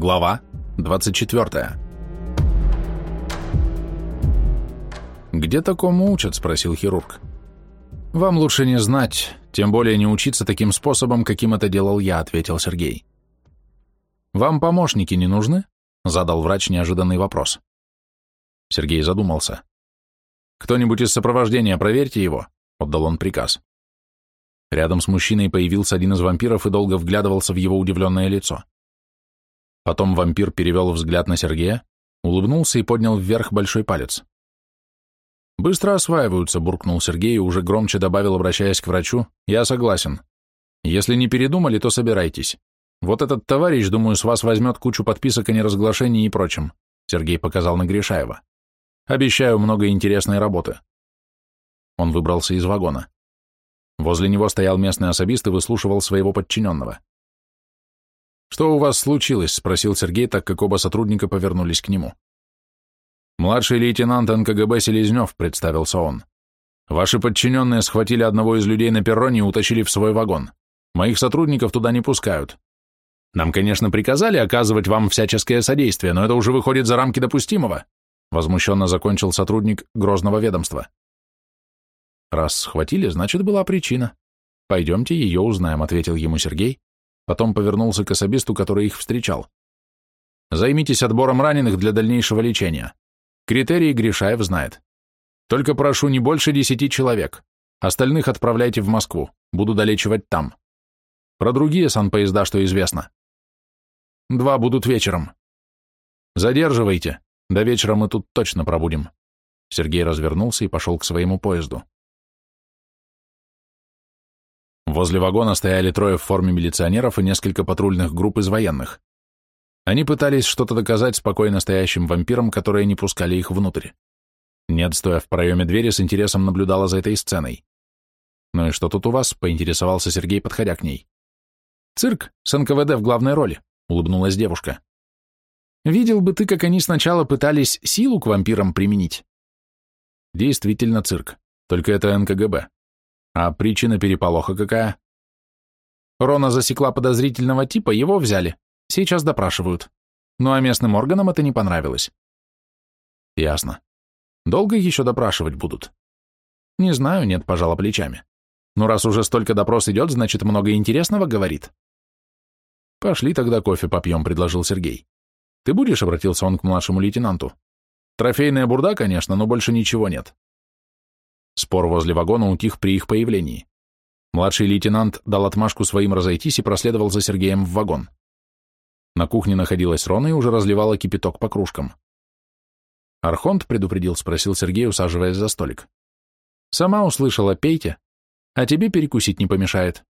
Глава 24. «Где такому учат?» – спросил хирург. «Вам лучше не знать, тем более не учиться таким способом, каким это делал я», – ответил Сергей. «Вам помощники не нужны?» – задал врач неожиданный вопрос. Сергей задумался. «Кто-нибудь из сопровождения, проверьте его», — отдал он приказ. Рядом с мужчиной появился один из вампиров и долго вглядывался в его удивленное лицо. Потом вампир перевел взгляд на Сергея, улыбнулся и поднял вверх большой палец. «Быстро осваиваются», — буркнул Сергей и уже громче добавил, обращаясь к врачу, «Я согласен. Если не передумали, то собирайтесь. Вот этот товарищ, думаю, с вас возьмет кучу подписок о неразглашении и прочем», — Сергей показал на Гришаева. «Обещаю много интересной работы». Он выбрался из вагона. Возле него стоял местный особист и выслушивал своего подчиненного. «Что у вас случилось?» — спросил Сергей, так как оба сотрудника повернулись к нему. «Младший лейтенант НКГБ Селезнев», — представился он. «Ваши подчиненные схватили одного из людей на перроне и утащили в свой вагон. Моих сотрудников туда не пускают. Нам, конечно, приказали оказывать вам всяческое содействие, но это уже выходит за рамки допустимого», — возмущенно закончил сотрудник Грозного ведомства. «Раз схватили, значит, была причина. Пойдемте, ее узнаем», — ответил ему Сергей, Потом повернулся к особисту, который их встречал. «Займитесь отбором раненых для дальнейшего лечения. Критерии Гришаев знает. Только прошу не больше десяти человек. Остальных отправляйте в Москву. Буду долечивать там. Про другие санпоезда, что известно. Два будут вечером. Задерживайте. До вечера мы тут точно пробудем». Сергей развернулся и пошел к своему поезду. Возле вагона стояли трое в форме милиционеров и несколько патрульных групп из военных. Они пытались что-то доказать спокойно стоящим вампирам, которые не пускали их внутрь. Нед, стоя в проеме двери, с интересом наблюдала за этой сценой. «Ну и что тут у вас?» — поинтересовался Сергей, подходя к ней. «Цирк с НКВД в главной роли», — улыбнулась девушка. «Видел бы ты, как они сначала пытались силу к вампирам применить». «Действительно цирк, только это НКГБ. А причина переполоха какая? Рона засекла подозрительного типа, его взяли. Сейчас допрашивают. Ну а местным органам это не понравилось. Ясно. Долго еще допрашивать будут? Не знаю, нет, пожала плечами. Ну раз уже столько допрос идет, значит много интересного говорит. Пошли тогда кофе попьем, предложил Сергей. Ты будешь, обратился он к младшему лейтенанту. Трофейная бурда, конечно, но больше ничего нет. Спор возле вагона утих при их появлении. Младший лейтенант дал отмашку своим разойтись и проследовал за Сергеем в вагон. На кухне находилась Рона и уже разливала кипяток по кружкам. «Архонт предупредил?» — спросил Сергей, усаживаясь за столик. «Сама услышала, пейте. А тебе перекусить не помешает».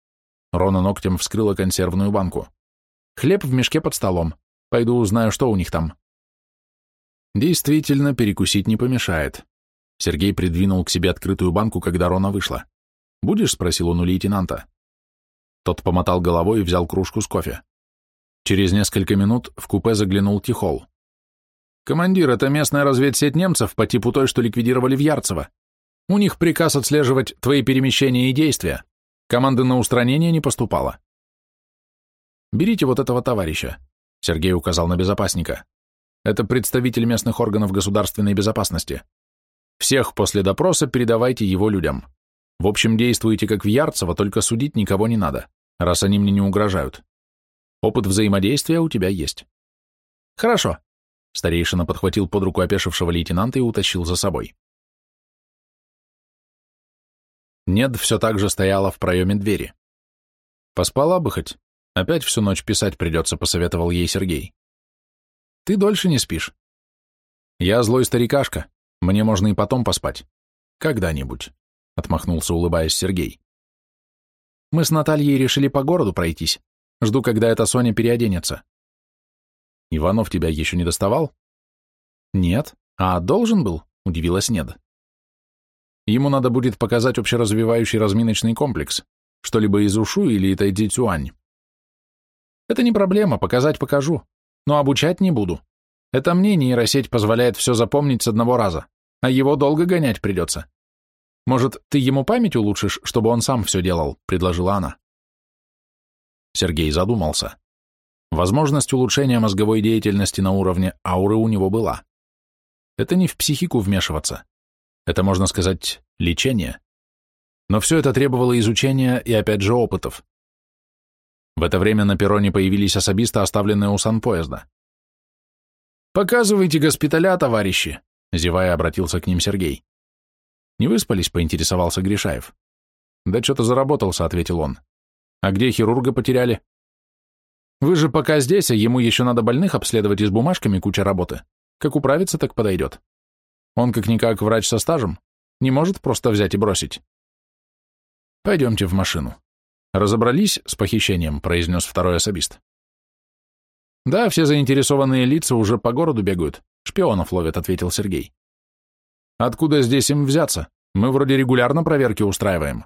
Рона ногтем вскрыла консервную банку. «Хлеб в мешке под столом. Пойду узнаю, что у них там». Действительно, перекусить не помешает. Сергей придвинул к себе открытую банку, когда Рона вышла. «Будешь?» — спросил он у лейтенанта. Тот помотал головой и взял кружку с кофе. Через несколько минут в купе заглянул Тихол. «Командир, это местная разведсеть немцев по типу той, что ликвидировали в Ярцево. У них приказ отслеживать твои перемещения и действия. Команды на устранение не поступало». «Берите вот этого товарища», — Сергей указал на безопасника. «Это представитель местных органов государственной безопасности. Всех после допроса передавайте его людям. В общем, действуйте как в Ярцево, только судить никого не надо, раз они мне не угрожают. Опыт взаимодействия у тебя есть. Хорошо. Старейшина подхватил под руку опешившего лейтенанта и утащил за собой. Нед все так же стояла в проеме двери. Поспала бы хоть. Опять всю ночь писать придется, посоветовал ей Сергей. Ты дольше не спишь. Я злой старикашка, мне можно и потом поспать. Когда-нибудь, — отмахнулся, улыбаясь Сергей. Мы с Натальей решили по городу пройтись. Жду, когда эта Соня переоденется. Иванов тебя еще не доставал? Нет. А должен был? Удивилась Неда. Ему надо будет показать общеразвивающий разминочный комплекс, что-либо из Ушу или Тайди Цюань. Это не проблема, показать покажу, но обучать не буду. Это мне нейросеть позволяет все запомнить с одного раза, а его долго гонять придется. Может, ты ему память улучшишь, чтобы он сам все делал, предложила она. Сергей задумался. Возможность улучшения мозговой деятельности на уровне ауры у него была. Это не в психику вмешиваться. Это, можно сказать, лечение. Но все это требовало изучения и, опять же, опытов. В это время на перроне появились особисты, оставленные у санпоезда. «Показывайте госпиталя, товарищи!» — зевая обратился к ним Сергей. «Не выспались?» — поинтересовался Гришаев. «Да что-то заработался», — ответил он. «А где хирурга потеряли?» «Вы же пока здесь, а ему еще надо больных обследовать и с бумажками куча работы. Как управиться, так подойдет. Он как-никак врач со стажем, не может просто взять и бросить». «Пойдемте в машину». «Разобрались с похищением», — произнес второй особист. «Да, все заинтересованные лица уже по городу бегают, шпионов ловят», — ответил Сергей. «Откуда здесь им взяться? Мы вроде регулярно проверки устраиваем».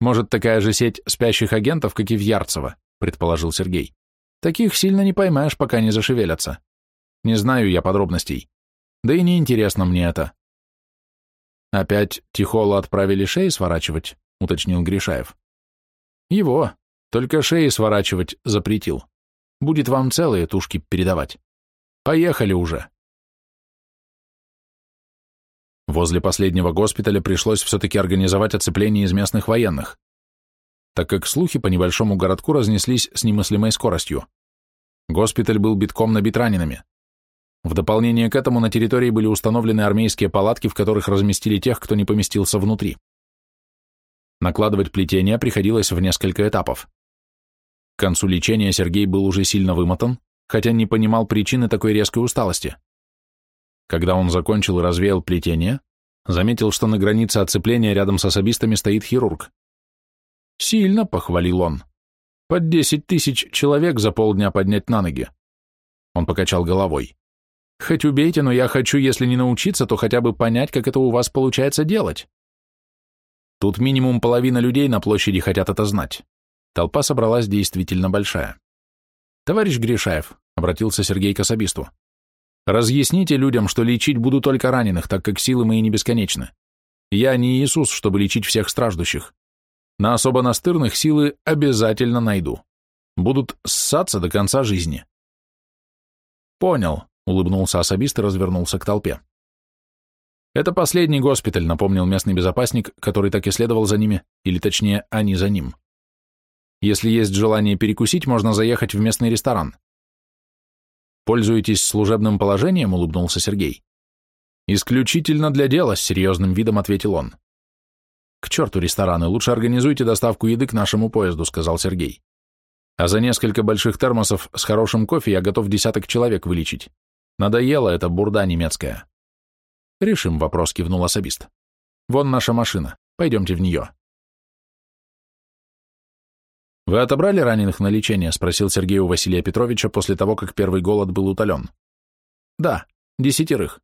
«Может, такая же сеть спящих агентов, как и в Ярцево», — предположил Сергей. «Таких сильно не поймаешь, пока не зашевелятся. Не знаю я подробностей. Да и не интересно мне это». «Опять Тихола отправили шеи сворачивать?» — уточнил Гришаев. «Его. Только шеи сворачивать запретил. Будет вам целые тушки передавать. Поехали уже!» Возле последнего госпиталя пришлось все-таки организовать оцепление из местных военных, так как слухи по небольшому городку разнеслись с немыслимой скоростью. Госпиталь был битком набит ранеными. В дополнение к этому на территории были установлены армейские палатки, в которых разместили тех, кто не поместился внутри. Накладывать плетение приходилось в несколько этапов. К концу лечения Сергей был уже сильно вымотан, хотя не понимал причины такой резкой усталости. Когда он закончил и развеял плетение, заметил, что на границе оцепления рядом с особистами стоит хирург. «Сильно», — похвалил он. «Под десять тысяч человек за полдня поднять на ноги». Он покачал головой. «Хоть убейте, но я хочу, если не научиться, то хотя бы понять, как это у вас получается делать». Тут минимум половина людей на площади хотят это знать. Толпа собралась действительно большая. «Товарищ Гришаев», — обратился Сергей к особисту, Разъясните людям, что лечить буду только раненых, так как силы мои не бесконечны. Я не Иисус, чтобы лечить всех страждущих. На особо настырных силы обязательно найду. Будут ссаться до конца жизни. Понял, улыбнулся особист и развернулся к толпе. Это последний госпиталь, напомнил местный безопасник, который так и следовал за ними, или точнее, они за ним. Если есть желание перекусить, можно заехать в местный ресторан. «Пользуетесь служебным положением?» — улыбнулся Сергей. «Исключительно для дела», — с серьезным видом ответил он. «К черту рестораны, лучше организуйте доставку еды к нашему поезду», — сказал Сергей. «А за несколько больших термосов с хорошим кофе я готов десяток человек вылечить. Надоела эта бурда немецкая». «Решим вопрос», — кивнул особист. «Вон наша машина. Пойдемте в нее». «Вы отобрали раненых на лечение?» — спросил Сергей у Василия Петровича после того, как первый голод был утолен. «Да, десятерых.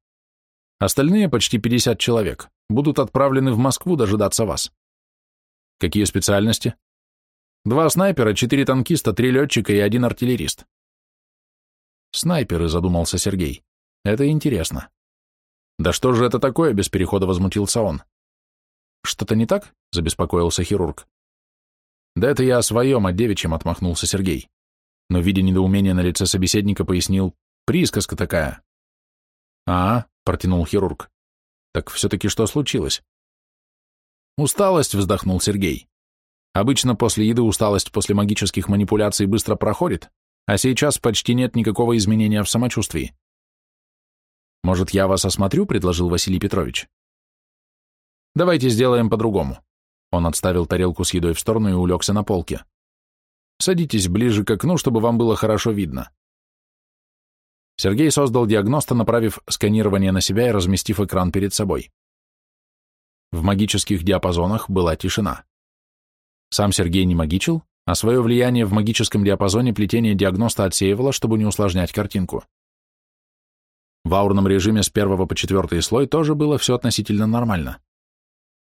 Остальные, почти пятьдесят человек, будут отправлены в Москву дожидаться вас». «Какие специальности?» «Два снайпера, четыре танкиста, три летчика и один артиллерист». «Снайперы», — задумался Сергей. «Это интересно». «Да что же это такое?» — без перехода возмутился он. «Что-то не так?» — забеспокоился хирург. Да это я о своем, о девичьем отмахнулся Сергей. Но, видя недоумение на лице собеседника, пояснил, присказка такая. А, протянул хирург. Так все-таки что случилось? Усталость, вздохнул Сергей. Обычно после еды усталость после магических манипуляций быстро проходит, а сейчас почти нет никакого изменения в самочувствии. Может, я вас осмотрю, предложил Василий Петрович. Давайте сделаем по-другому. Он отставил тарелку с едой в сторону и улегся на полке. «Садитесь ближе к окну, чтобы вам было хорошо видно». Сергей создал диагноста, направив сканирование на себя и разместив экран перед собой. В магических диапазонах была тишина. Сам Сергей не магичил, а свое влияние в магическом диапазоне плетение диагноста отсеивало, чтобы не усложнять картинку. В аурном режиме с первого по четвертый слой тоже было все относительно нормально.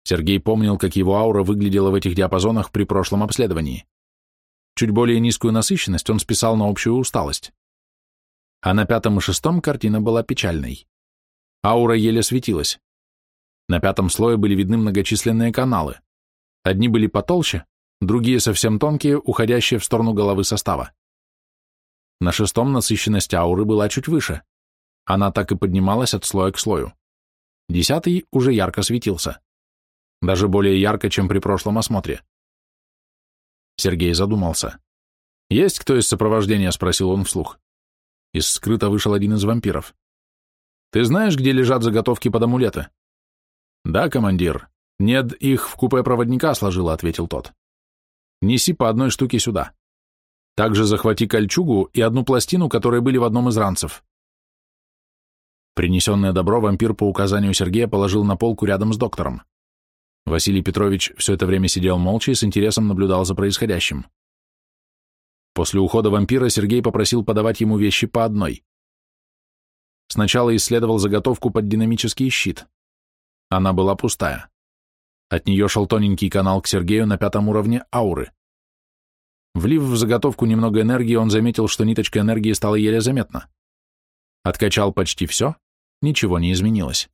Сергей помнил, как его аура выглядела в этих диапазонах при прошлом обследовании. Чуть более низкую насыщенность он списал на общую усталость. А на пятом и шестом картина была печальной. Аура еле светилась. На пятом слое были видны многочисленные каналы. Одни были потолще, другие совсем тонкие, уходящие в сторону головы состава. На шестом насыщенность ауры была чуть выше. Она так и поднималась от слоя к слою. Десятый уже ярко светился. Даже более ярко, чем при прошлом осмотре. Сергей задумался. «Есть кто из сопровождения?» — спросил он вслух. Из скрыта вышел один из вампиров. «Ты знаешь, где лежат заготовки под амулеты?» «Да, командир. Нет, их в купе проводника сложила», — ответил тот. «Неси по одной штуке сюда. Также захвати кольчугу и одну пластину, которые были в одном из ранцев». Принесенное добро вампир по указанию Сергея положил на полку рядом с доктором. Василий Петрович все это время сидел молча и с интересом наблюдал за происходящим. После ухода вампира Сергей попросил подавать ему вещи по одной. Сначала исследовал заготовку под динамический щит. Она была пустая. От нее шел тоненький канал к Сергею на пятом уровне ауры. Влив в заготовку немного энергии, он заметил, что ниточка энергии стала еле заметна. Откачал почти все, ничего не изменилось.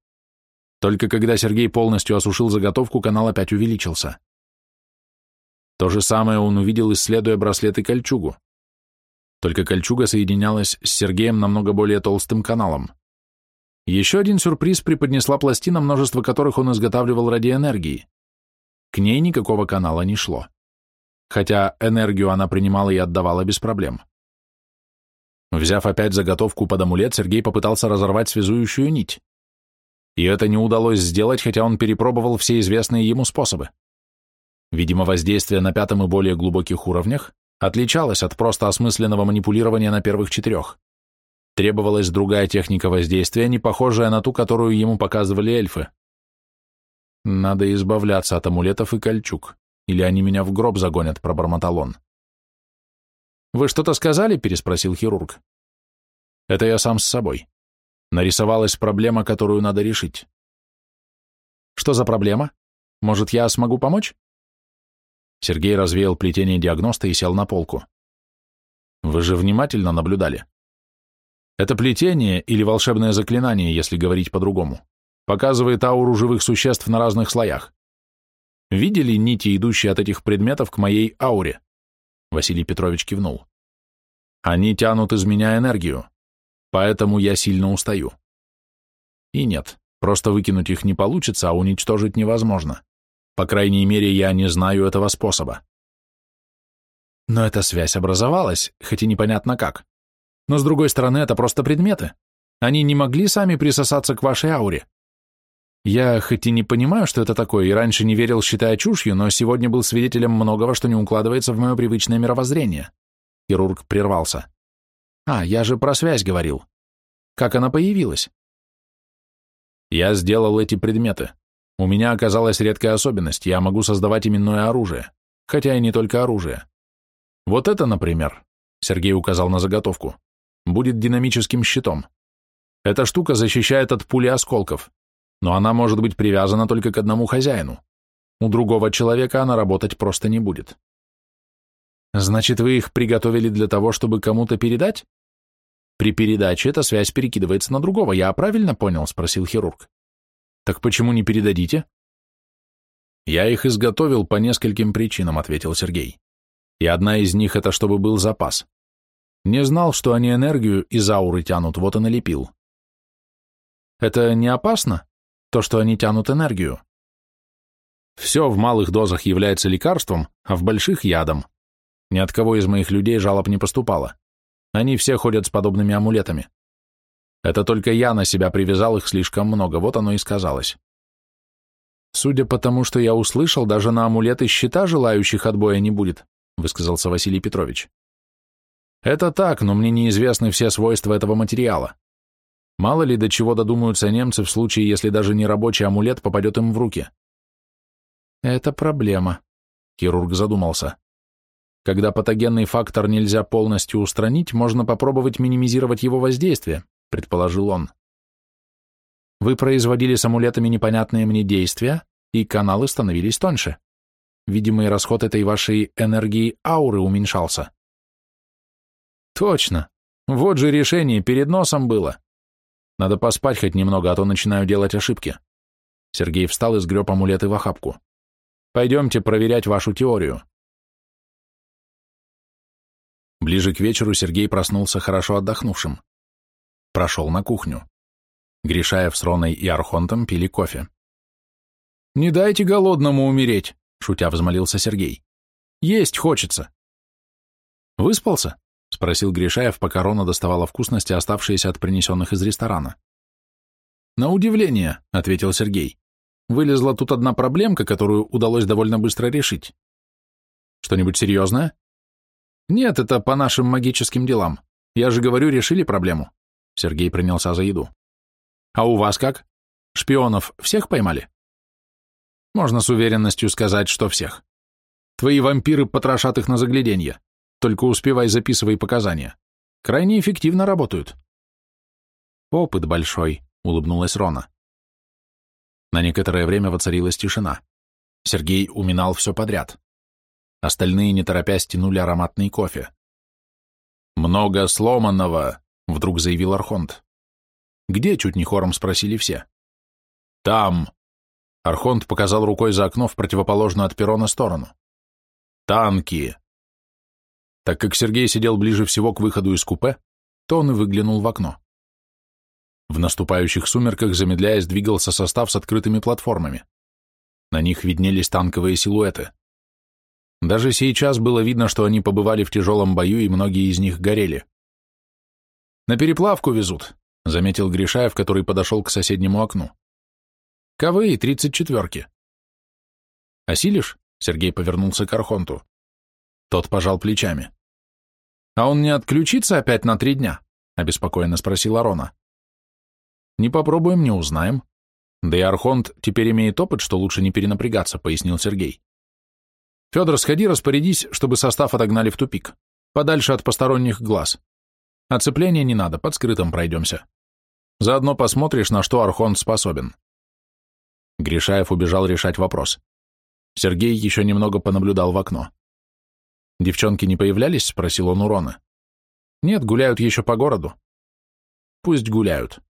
Только когда Сергей полностью осушил заготовку, канал опять увеличился. То же самое он увидел, исследуя браслет и кольчугу. Только кольчуга соединялась с Сергеем намного более толстым каналом. Еще один сюрприз преподнесла пластина, множество которых он изготавливал ради энергии. К ней никакого канала не шло. Хотя энергию она принимала и отдавала без проблем. Взяв опять заготовку под амулет, Сергей попытался разорвать связующую нить и это не удалось сделать, хотя он перепробовал все известные ему способы. Видимо, воздействие на пятом и более глубоких уровнях отличалось от просто осмысленного манипулирования на первых четырех. Требовалась другая техника воздействия, не похожая на ту, которую ему показывали эльфы. «Надо избавляться от амулетов и кольчуг, или они меня в гроб загонят», — пробормотал он. «Вы что-то сказали?» — переспросил хирург. «Это я сам с собой. Нарисовалась проблема, которую надо решить. Что за проблема? Может, я смогу помочь? Сергей развеял плетение диагноста и сел на полку. Вы же внимательно наблюдали. Это плетение или волшебное заклинание, если говорить по-другому, показывает ауру живых существ на разных слоях. Видели нити, идущие от этих предметов к моей ауре? Василий Петрович кивнул. Они тянут из меня энергию поэтому я сильно устаю. И нет, просто выкинуть их не получится, а уничтожить невозможно. По крайней мере, я не знаю этого способа. Но эта связь образовалась, хоть и непонятно как. Но с другой стороны, это просто предметы. Они не могли сами присосаться к вашей ауре. Я хоть и не понимаю, что это такое, и раньше не верил, считая чушью, но сегодня был свидетелем многого, что не укладывается в мое привычное мировоззрение. Хирург прервался. А, я же про связь говорил. Как она появилась? Я сделал эти предметы. У меня оказалась редкая особенность, я могу создавать именное оружие, хотя и не только оружие. Вот это, например, Сергей указал на заготовку, будет динамическим щитом. Эта штука защищает от пули осколков, но она может быть привязана только к одному хозяину. У другого человека она работать просто не будет. Значит, вы их приготовили для того, чтобы кому-то передать? При передаче эта связь перекидывается на другого, я правильно понял? Спросил хирург. Так почему не передадите? Я их изготовил по нескольким причинам, ответил Сергей. И одна из них это чтобы был запас. Не знал, что они энергию из ауры тянут, вот и налепил. Это не опасно? То, что они тянут энергию? Все в малых дозах является лекарством, а в больших — ядом. Ни от кого из моих людей жалоб не поступало. Они все ходят с подобными амулетами. Это только я на себя привязал их слишком много, вот оно и сказалось. Судя по тому, что я услышал, даже на амулеты щита желающих отбоя не будет, высказался Василий Петрович. Это так, но мне неизвестны все свойства этого материала. Мало ли до чего додумаются немцы в случае, если даже не рабочий амулет попадет им в руки. Это проблема, хирург задумался. Когда патогенный фактор нельзя полностью устранить, можно попробовать минимизировать его воздействие, предположил он. Вы производили с амулетами непонятные мне действия, и каналы становились тоньше. Видимый расход этой вашей энергии ауры уменьшался. Точно. Вот же решение перед носом было. Надо поспать хоть немного, а то начинаю делать ошибки. Сергей встал и сгреб амулеты в охапку. Пойдемте проверять вашу теорию. Ближе к вечеру Сергей проснулся хорошо отдохнувшим. Прошел на кухню. Гришаев с Роной и Архонтом пили кофе. «Не дайте голодному умереть», — шутя взмолился Сергей. «Есть хочется». «Выспался?» — спросил Гришаев, пока Рона доставала вкусности, оставшиеся от принесенных из ресторана. «На удивление», — ответил Сергей. «Вылезла тут одна проблемка, которую удалось довольно быстро решить». «Что-нибудь серьезное?» «Нет, это по нашим магическим делам. Я же говорю, решили проблему». Сергей принялся за еду. «А у вас как? Шпионов всех поймали?» «Можно с уверенностью сказать, что всех. Твои вампиры потрошат их на загляденье. Только успевай записывай показания. Крайне эффективно работают». «Опыт большой», — улыбнулась Рона. На некоторое время воцарилась тишина. Сергей уминал все подряд. Остальные, не торопясь, тянули ароматный кофе. «Много сломанного», — вдруг заявил Архонт. «Где?» — чуть не хором спросили все. «Там!» — Архонт показал рукой за окно в противоположную от перрона сторону. «Танки!» Так как Сергей сидел ближе всего к выходу из купе, то он и выглянул в окно. В наступающих сумерках, замедляясь, двигался состав с открытыми платформами. На них виднелись танковые силуэты. Даже сейчас было видно, что они побывали в тяжелом бою, и многие из них горели. «На переплавку везут», — заметил Гришаев, который подошел к соседнему окну. «КВИ, тридцать четверки». «Осилишь?» — Сергей повернулся к Архонту. Тот пожал плечами. «А он не отключится опять на три дня?» — обеспокоенно спросила Рона. «Не попробуем, не узнаем. Да и Архонт теперь имеет опыт, что лучше не перенапрягаться», — пояснил Сергей. Федор, сходи, распорядись, чтобы состав отогнали в тупик, подальше от посторонних глаз. Оцепления не надо, под скрытым пройдемся. Заодно посмотришь, на что Архонт способен. Гришаев убежал решать вопрос. Сергей еще немного понаблюдал в окно. «Девчонки не появлялись?» — спросил он у Роны. «Нет, гуляют еще по городу». «Пусть гуляют.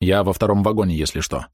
Я во втором вагоне, если что».